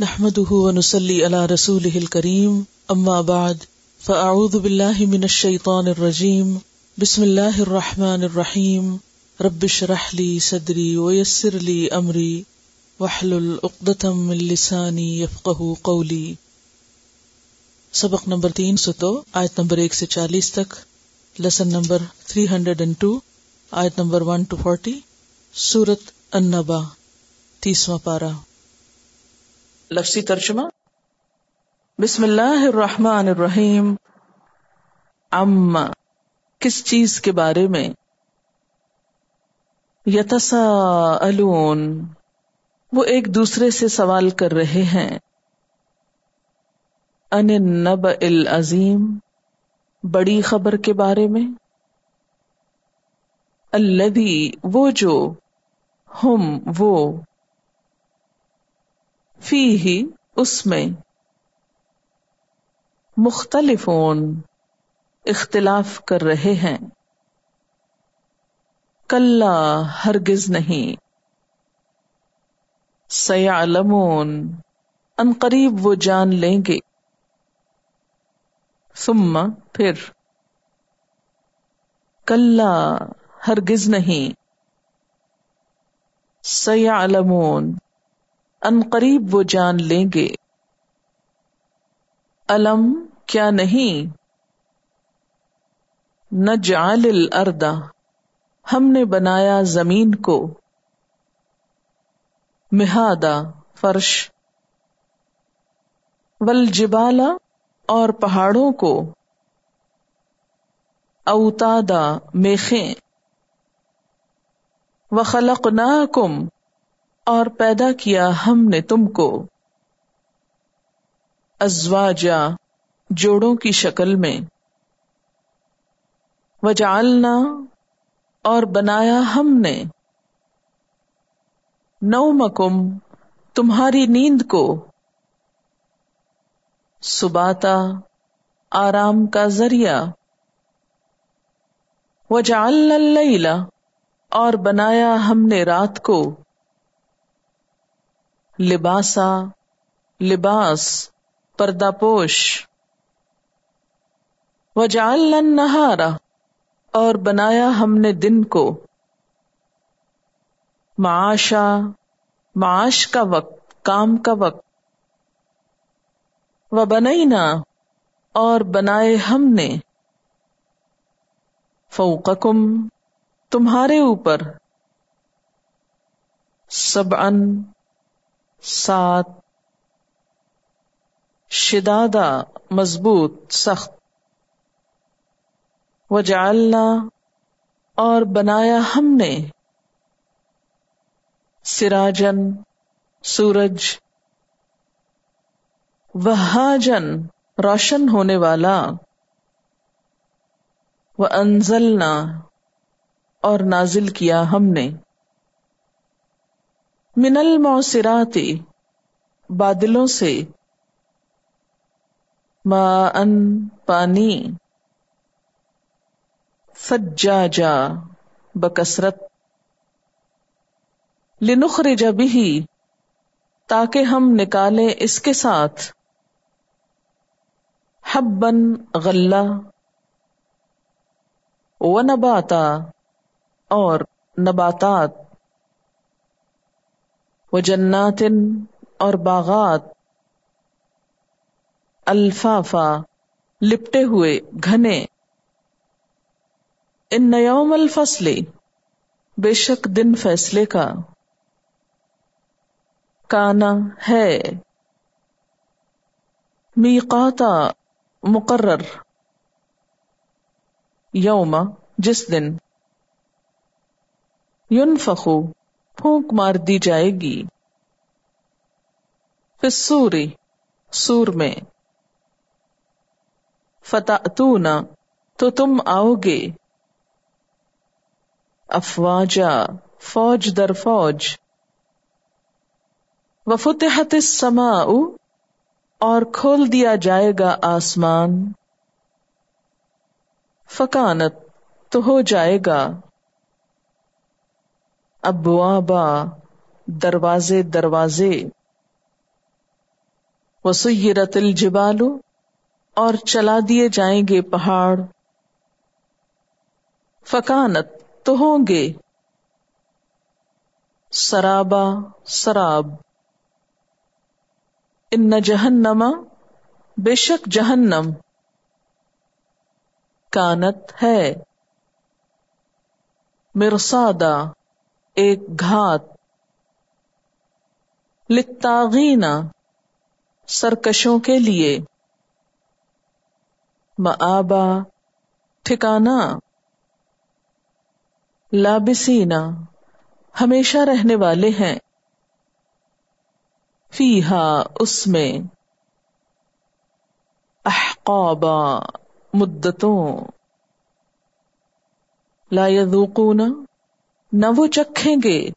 نحمده ونسلي على رسوله الكريم، أما بعد، فأعوذ بالله من الشيطان الرجيم، بسم الله الرحمن الرحيم، رب اشرح لي صدري ويسر لي أمري، واحلل عقدة من لساني يفقه قولي. سبق نمبر تین سو دو، آیت نمبر ایک سے چالیس تک lesson number three hundred and two آیت نمبر ون ٹو فورٹی سورت النبا، تیسواں پارہ۔ لفظی ترجمہ بسم اللہ الرحمن الرحیم۔ ام کس چیز کے بارے میں؟ یتسا وہ ایک دوسرے سے سوال کر رہے ہیں۔ ان نب العظیم، بڑی خبر کے بارے میں؟ الدی وہ جو، ہم، وہ۔ فی ہی اس میں مختلف اختلاف کر رہے ہیں۔ کل ہرگز نہیں۔ سیالمون ان قریب وہ جان لیں گے۔ ثم پھر کل ہرگز نہیں۔ سیالمون ان قریب وہ جان لیں گے۔ علم کیا نہیں؟ نجعل الارض، ہم نے بنایا زمین کو۔ مہادا، فرش۔ والجبال اور پہاڑوں کو۔ اوتادا، میخیں۔ وخلقناکم اور پیدا کیا ہم نے تم کو۔ ازواجا، جوڑوں کی شکل میں۔ وجعلنا اور بنایا ہم نے۔ نو مکم تمہاری نیند کو۔ سباتا، آرام کا ذریعہ۔ وجعلنا اللیل اور بنایا ہم نے رات کو۔ لباسا لباس پردہ پوش وجعلنا النہار اور بنایا ہم نے دن کو۔ معاشا، معاش کا وقت، کام کا وقت۔ و بنینا اور بنائے ہم نے۔ فوقکم تمہارے اوپر۔ سبعن سات شدادا مضبوط، سخت۔ وجعلنا اور بنایا ہم نے۔ سراجن سورج۔ وہاجن روشن ہونے والا۔ وہ انزلنا اور نازل کیا ہم نے۔ من الموسراتی بادلوں سے ما ان پانی، فجاجا بکسرت لنخرج بھی تاکہ ہم نکالیں اس کے ساتھ۔ حبن غلہ و نباتا اور نباتات۔ وہ جناتن اور باغات الفافا لپٹے ہوئے گھنے۔ ان نیوم الفصل، بے شک دن فیصلے کا۔ کانا ہے۔ میقاتا مقرر۔ یوم، جس دن۔ یونفخو پھونک مار دی جائے گی۔ فسوری سور میں۔ فتح تو تم آؤ گے افواجا، فوج در فوج۔ وفتحت السماء، اور کھول دیا جائے گا آسمان۔ فکانت، تو ہو جائے گا۔ ابوابا، دروازے دروازے۔ وسیرت الجبال، اور چلا دیے جائیں گے پہاڑ۔ فکانت، تو ہوں گے۔ سرابا، سراب۔ ان جہنما بے شک جہنم۔ کانت ہے۔ مرسادہ ایک گھات۔ لتاغینا سرکشوں کے لیے۔ مآبا ٹھکانا لابسینا ہمیشہ رہنے والے ہیں۔ فیہا، اس میں۔ احقابا، مدتوں۔ لا یذوقون نہ وہ چکھیں گے۔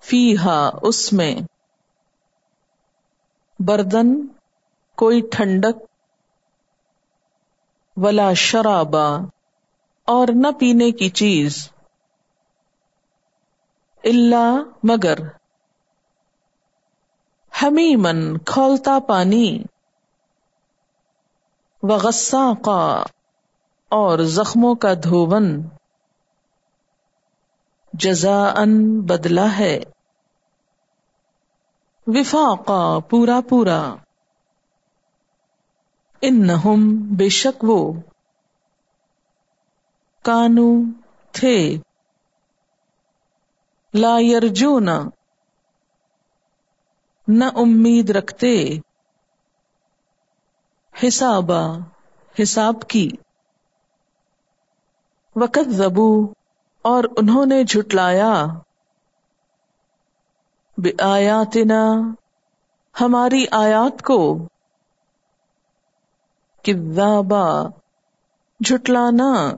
فیہا، اس میں۔ بردن، کوئی ٹھنڈک۔ ولا شرابا، اور نہ پینے کی چیز۔ اللہ مگر۔ حمیمن کھولتا پانی۔ وغسا کا اور زخموں کا دھوون جزا ان بدلا ہے۔ وفاقا، پورا پورا۔ ان بے شک وہ۔ کانو، تھے۔ لا یرجون۔ نہ امید رکھتے۔ حسابا، حساب کی۔ وقت زبو اور انہوں نے جھٹلایا آیاتنا ہماری آیات کو۔ کذابا، جھٹلانا۔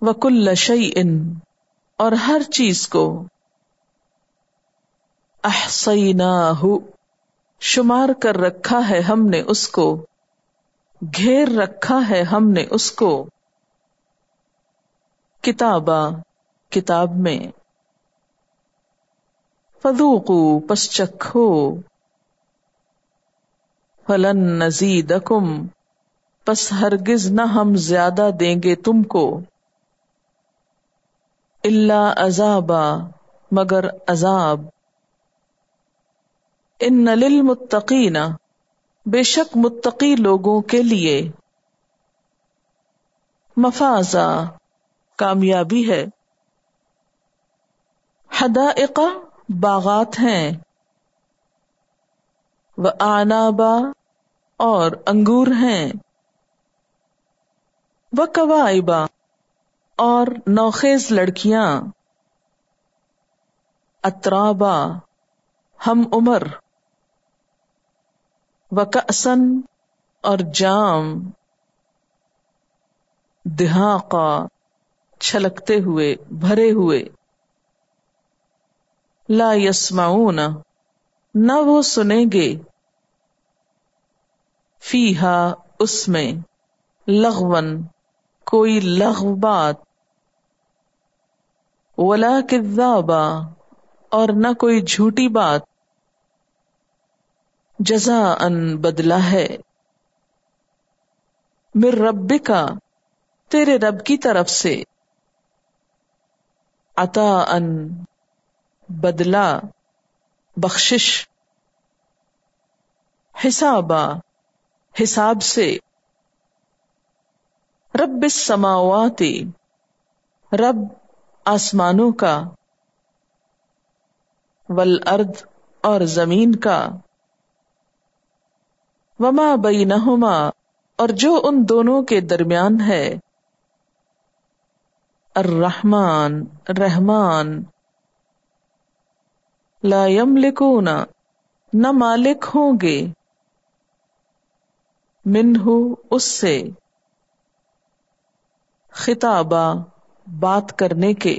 وکل شعی ان اور ہر چیز کو۔ احسینا شمار کر رکھا ہے ہم نے اس کو۔ گھیر رکھا ہے ہم نے اس کو۔ کتابا کتاب میں۔ فدوقو پس چکھو فلن نزید پس ہرگز نہ ہم زیادہ دیں گے تم کو۔ اللہ عذابا، مگر عذاب۔ ان للمتقین، بے شک متقی لوگوں کے لیے۔ مفازا۔ کامیابی ہے۔ حدائقہ باغات ہیں۔ وہ آنابا اور انگور ہیں۔ وہ قوائبا اور نوخیز لڑکیاں۔ اترابا ہم عمر۔ وکسن اور جام۔ دہاقا چھلکتے ہوئے، بھرے ہوئے۔ لا یسمعون، نہ وہ سنیں گے۔ فیہا، اس میں۔ لغون کوئی لغو بات۔ ولا کذابا، اور نہ کوئی جھوٹی بات۔ جزا ان بدلا ہے۔ مر رب کا تیرے رب کی طرف سے۔ عطا ان بدلا بخشش حسابا، حساب سے۔ رب السماواتی رب آسمانوں کا ول ارد اور زمین کا۔ وما بینہما، اور جو ان دونوں کے درمیان ہے۔ الرحمن، رحمان. لا یملکون، نہ مالک ہوں گے. منہ اس سے. خطابہ، بات کرنے کے.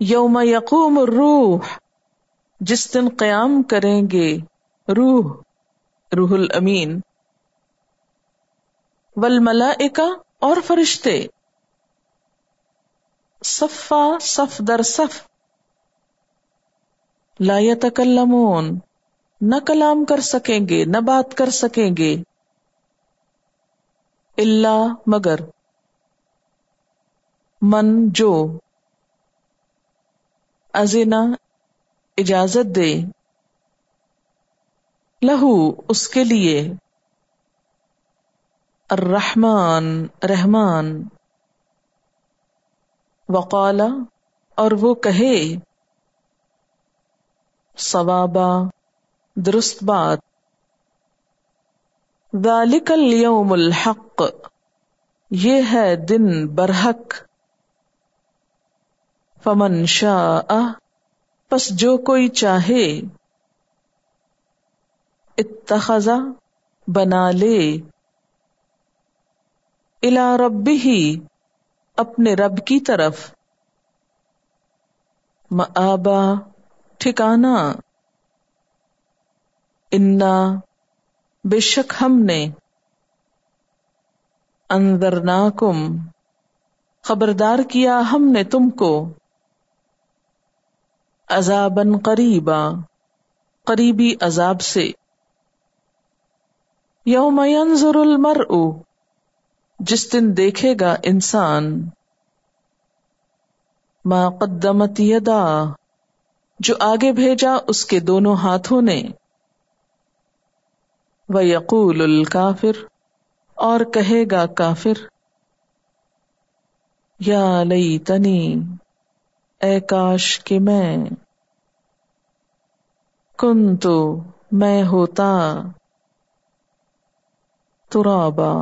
یوم یقوم روح جس دن قیام کریں گے روح روح الامین. والملائکہ اور فرشتے. صفا، صف در صف. لا یتکلمون. نہ کلام کر سکیں گے، نہ بات کر سکیں گے. اللہ مگر. من جو. ازنا اجازت دے. لہو اس کے لیے. الرحمن، رحمان. وقال، اور وہ کہے، ثوابا، درست بات۔ ذالک اليوم الحق، یہ ہے دن برحق۔ فمن شاء، پس جو کوئی چاہے اتخذا بنا لے۔ الا ربی ہی اپنے رب کی طرف۔ مآبا ٹھکانا انا، بے شک ہم نے۔ اندر ناکم خبردار کیا ہم نے تم کو۔ عذابن قریبا، قریبی عذاب سے۔ یوم ينظر المرء۔ جس دن دیکھے گا انسان ما قدمت یدا، جو آگے بھیجا اس کے دونوں ہاتھوں نے۔ وہ یقول الکافر اور کہے گا کافر، یا لئی تنی اے کاش کہ میں کن تو میں ہوتا ترابا۔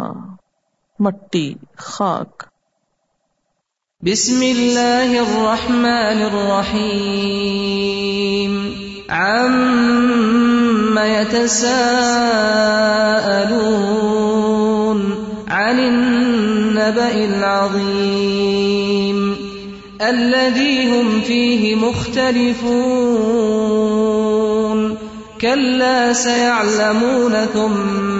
مٹی، خاک۔ بسم اللہ الرحمن الرحیم۔ عم يتساءلون عن النبأ العظيم الذي هم فيه مختلفون كلا سيعلمون ثم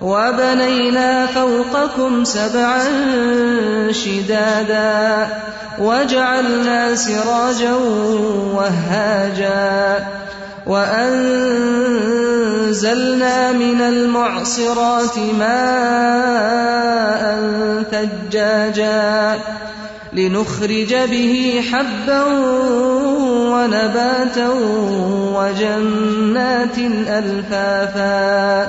وبنينا فوقكم سبعا شدادا وجعلنا سراجا وهاجا وأنزلنا من المعصرات ماء ثجاجا لنخرج به حبا ونباتا وجنات ألفافا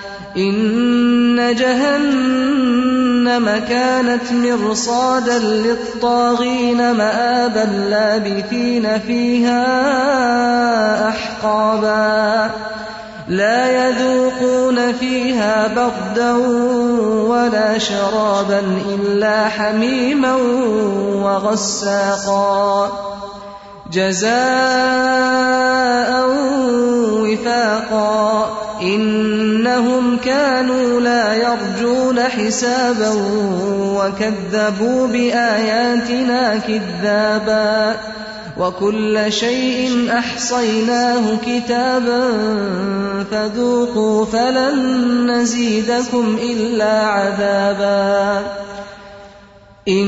إن جهنم كانت مرصادا للطاغين مآبا لابثين فيها أحقابا. لا يذوقون فيها بردا ولا شرابا إلا حميما وغساقا. جزاء وفاقا إنهم كانوا لا يرجون حسابا وكذبوا بآياتنا كذابا وكل شيء أحصيناه كتابا فذوقوا فلن نزيدكم إلا عذابا إن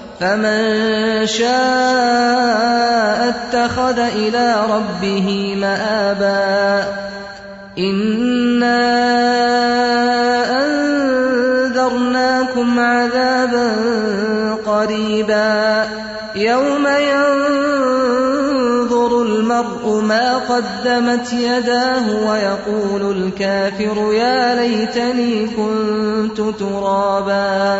فمن شاء اتخذ إلى ربه مآبا إنا أنذرناكم عذابا قريبا يوم ينظر المرء ما قدمت يداه ويقول الكافر يا ليتني كنت ترابا